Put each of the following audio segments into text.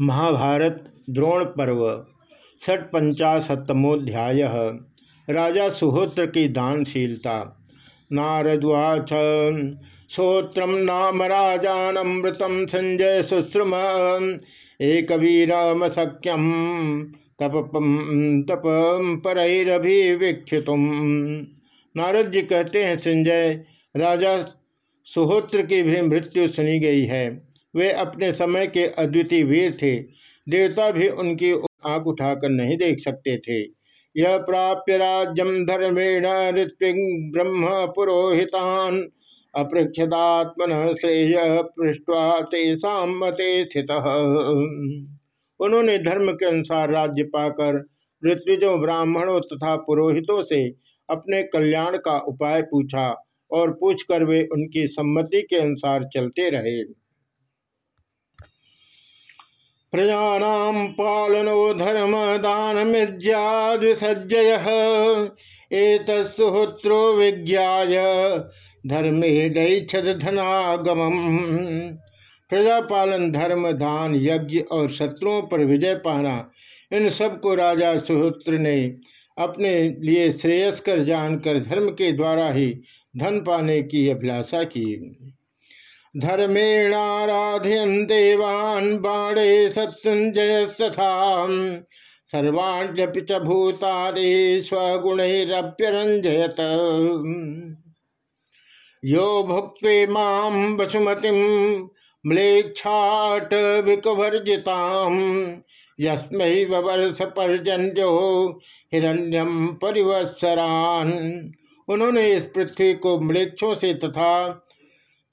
महाभारत द्रोण पर्व षट पंचाशतमोध्याय राजा सुहोत्र की दानशीलता। नारद्वाच, सोत्र नाम राजानमृतम संजय सुश्रुम। एक वीरमसख्यम तप तप परभिवीक्षितुम नारद जी कहते हैं, संजय, राजा सुहोत्र की भी मृत्यु सुनी गई है। वे अपने समय के अद्वितीय वीर थे। देवता भी उनकी आँख उठाकर नहीं देख सकते थे। यह प्राप्य राज्यम धर्मेण ऋत्विक ब्रह्म पुरोहितान। अपृक्षदात्मन श्रेय पृष्ठवा तेषा मते स्थित। उन्होंने धर्म के अनुसार राज्य पाकर ऋत्विजों, ब्राह्मणों तथा पुरोहितों से अपने कल्याण का उपाय पूछा और पूछकर वे उनकी सम्मति के अनुसार चलते रहे। प्रजानाम पालनो धर्म दान मिज्यादिसज्जय एतत्सुहोत्रो विज्ञाय धर्मे दैक्षद धनागम प्रजापालन धर्म दान यज्ञ और शत्रुओं पर विजय पाना, इन सबको राजा सुहोत्र ने अपने लिए श्रेयस्कर जानकर धर्म के द्वारा ही धन पाने की अभिलाषा की। धर्मेणाराधयन देवान् बाणे सत्युंजयस्तथा सर्वाण्यपि च भूतानि स्वगुणैरप्यरञ्जयत यो भुक्त्वे माँ वसुमतिं म्लेच्छाट विकवर्जिताम यस्मै वर्ष पर्जन्यो हिरण्यम परिवत्सरान। उन्होंने इस पृथ्वी को मृक्षों से तथा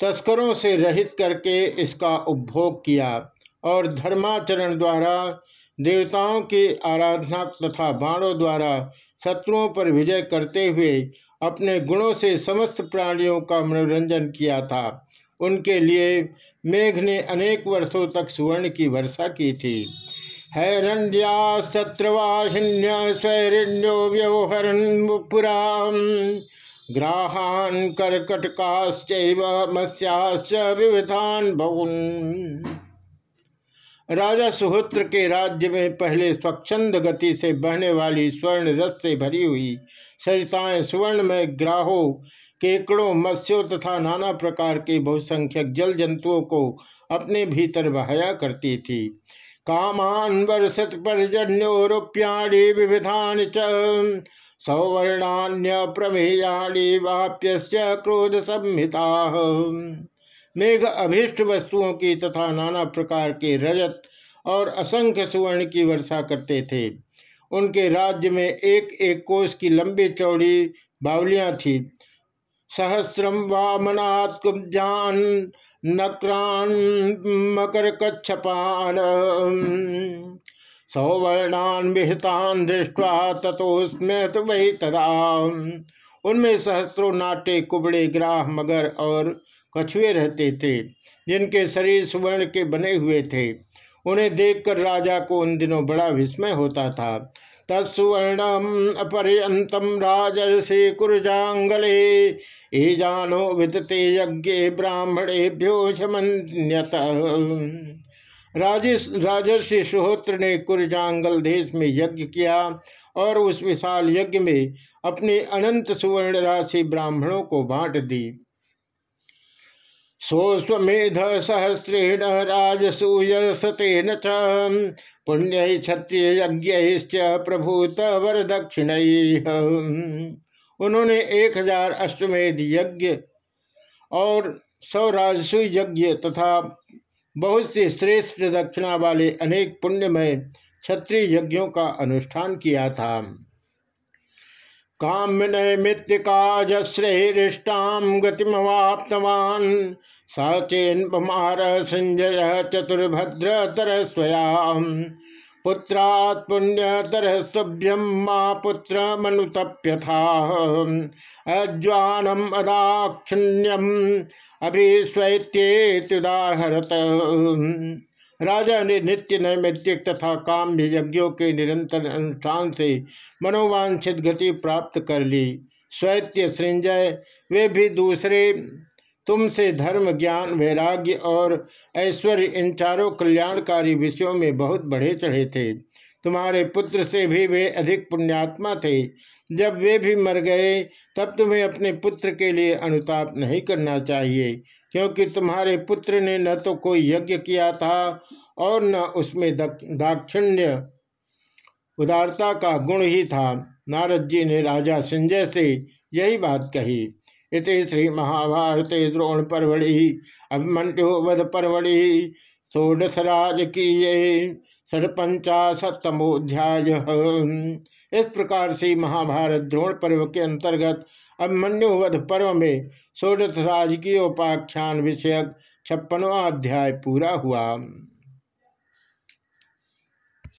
तस्करों से रहित करके इसका उपभोग किया और धर्माचरण द्वारा, देवताओं की आराधना तथा बाणों द्वारा शत्रुओं पर विजय करते हुए अपने गुणों से समस्त प्राणियों का मनोरंजन किया था। उनके लिए मेघ ने अनेक वर्षों तक सुवर्ण की वर्षा की थी। हैरण्या शत्रवाहिन्य स्वैरण्यो व्यवहरन पुरा ग्राहान कर्कटकाश्च विविधान राजा सुहोत्र के राज्य में पहले स्वच्छंद गति से बहने वाली स्वर्ण रस से भरी हुई सरिताएँ स्वर्ण में ग्राहों, केकड़ों, मत्स्यों तथा नाना प्रकार के बहुसंख्यक जल जंतुओं को अपने भीतर बहाया करती थी। कामान वर्षत पर्जन्यो रूप्याणी विविधान च। सौवर्णान्य प्रमेयाणी वाप्य क्रोध संहिता मेघ अभीष्ट वस्तुओं की तथा नाना प्रकार के रजत और असंख्य सुवर्ण की वर्षा करते थे। उनके राज्य में एक एक कोष की लंबी चौड़ी बावलियाँ थी। सहस्रम वामनात् कुब्जान नक्रान मकर कच्छपान सौवर्णान विहितान दृष्टवा तथोस्मृत वही तदा। उनमें सहस्त्रों नाटे, कुबड़े, ग्राह, मगर और कछुए रहते थे, जिनके शरीर सुवर्ण के बने हुए थे। उन्हें देखकर राजा को उन दिनों बड़ा विस्मय होता था। तत्सुवर्णम अपर्यतम राजर्षि कुरजांगले, ये जानो वितते यज्ञ ब्राह्मणेभ्यो झमन्यत राजर्षि सुहोत्र ने कुरजांगल देश में यज्ञ किया और उस विशाल यज्ञ में अपनी अनंत सुवर्ण राशि ब्राह्मणों को बांट दी। सोस्वेध सहस्रेण राजसूय सतेन च पुण्य क्षत्रिय प्रभूत वर दक्षिण उन्होंने एक हज़ार अष्टमेध यज्ञ और सौ राजसू यज्ञ तथा बहुत से श्रेष्ठ दक्षिणा वाले अनेक पुण्यमय क्षत्रिय यज्ञों का अनुष्ठान किया था। काम्य नैमित्तिकाजश्रेष्टाम गतिमवाप्तवान सचेन संजय चतुर्भद्र तरस्वयाम पुत्रात् पुण्यतरस्तभ्यम माँ पुत्र मनुतप्यथा अज्वानम अदाक्षिण्यम अभिस्वैत्येतुदाहरत। राजा ने नित्य नैमित्तिक तथा काम यज्ञों के निरंतर अनुष्ठान से मनोवांछित गति प्राप्त कर ली। स्वैत्य सृंजय, वे भी दूसरे तुमसे धर्म, ज्ञान, वैराग्य और ऐश्वर्य इन चारों कल्याणकारी विषयों में बहुत बढ़े चढ़े थे। तुम्हारे पुत्र से भी वे अधिक पुण्यात्मा थे। जब वे भी मर गए, तब तुम्हें अपने पुत्र के लिए अनुताप नहीं करना चाहिए, क्योंकि तुम्हारे पुत्र ने न तो कोई यज्ञ किया था और न उसमें दाक्षिण्य उदारता का गुण ही था। नारद जी ने राजा संजय से यही बात कही। इति श्री महाभारत द्रोण परवड़ी, अभिमन्यु वध परवड़ी। षोडशराज की ये सरपंचाशतमोध्याय इस प्रकार से महाभारत द्रोण पर्व के अंतर्गत अभिमन्युवध पर्व में षोडश राजकीय उपाख्यान विषयक छप्पनवा अध्याय पूरा हुआ।